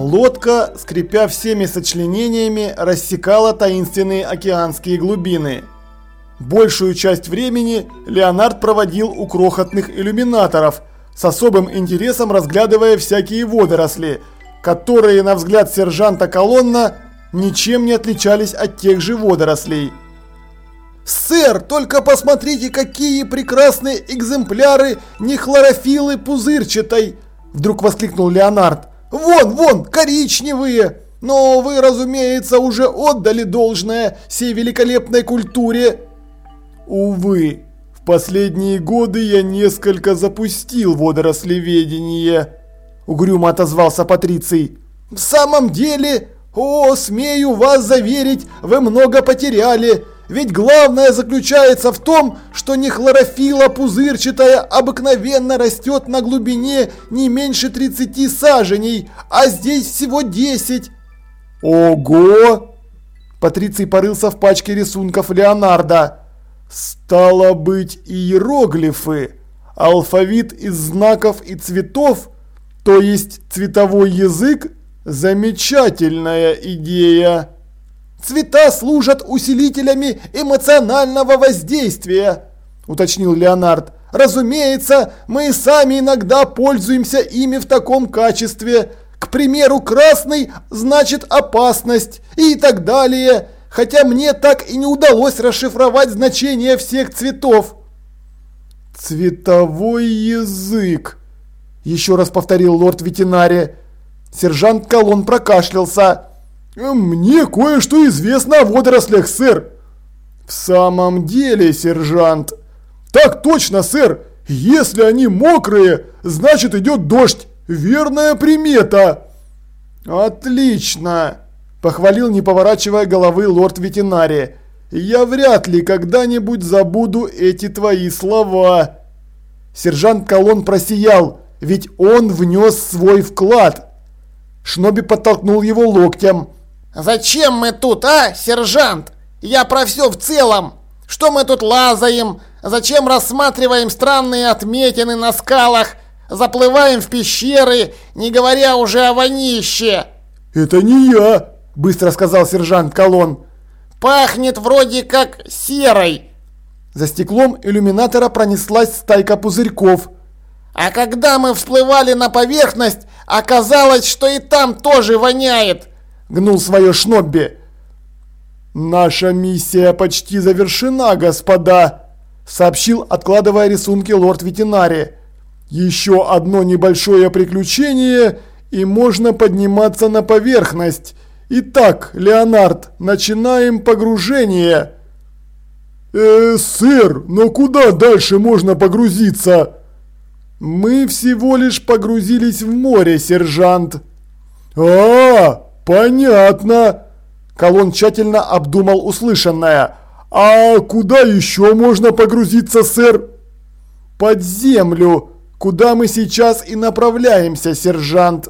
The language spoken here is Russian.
Лодка, скрипя всеми сочленениями, рассекала таинственные океанские глубины. Большую часть времени Леонард проводил у крохотных иллюминаторов, с особым интересом разглядывая всякие водоросли, которые, на взгляд сержанта Колонна, ничем не отличались от тех же водорослей. «Сэр, только посмотрите, какие прекрасные экземпляры нехлорофилы пузырчатой!» Вдруг воскликнул Леонард. «Вон, вон, коричневые! Но вы, разумеется, уже отдали должное сей великолепной культуре!» Увы, в последние годы я несколько запустил водорослеведение. Угрюмо отозвался Патриций. В самом деле, о, смею вас заверить, вы много потеряли. Ведь главное заключается в том, что не хлорофила пузырчатая обыкновенно растет на глубине не меньше 30 саженей, а здесь всего 10. Ого! Патриций порылся в пачке рисунков Леонардо. Стало быть, иероглифы, алфавит из знаков и цветов, то есть цветовой язык, замечательная идея. Цвета служат усилителями эмоционального воздействия, уточнил Леонард. Разумеется, мы сами иногда пользуемся ими в таком качестве. К примеру, красный значит опасность и так далее хотя мне так и не удалось расшифровать значение всех цветов. «Цветовой язык», – еще раз повторил лорд ветеринари. Сержант Колон прокашлялся. «Мне кое-что известно о водорослях, сэр». «В самом деле, сержант». «Так точно, сэр. Если они мокрые, значит идет дождь. Верная примета». «Отлично!» Похвалил, не поворачивая головы лорд ветеринария. «Я вряд ли когда-нибудь забуду эти твои слова». Сержант Колон просиял, ведь он внес свой вклад. Шноби подтолкнул его локтем. «Зачем мы тут, а, сержант? Я про все в целом. Что мы тут лазаем? Зачем рассматриваем странные отметины на скалах? Заплываем в пещеры, не говоря уже о вонище?» «Это не я!» быстро сказал сержант Колон. «Пахнет вроде как серой!» За стеклом иллюминатора пронеслась стайка пузырьков. «А когда мы всплывали на поверхность, оказалось, что и там тоже воняет!» Гнул свое Шнобби. «Наша миссия почти завершена, господа!» Сообщил, откладывая рисунки лорд ветеринари. «Еще одно небольшое приключение, и можно подниматься на поверхность!» Итак, Леонард, начинаем погружение. Э, сэр, но куда дальше можно погрузиться? Мы всего лишь погрузились в море, сержант. А, понятно. Колон тщательно обдумал услышанное. А куда еще можно погрузиться, сэр? Под землю, куда мы сейчас и направляемся, сержант.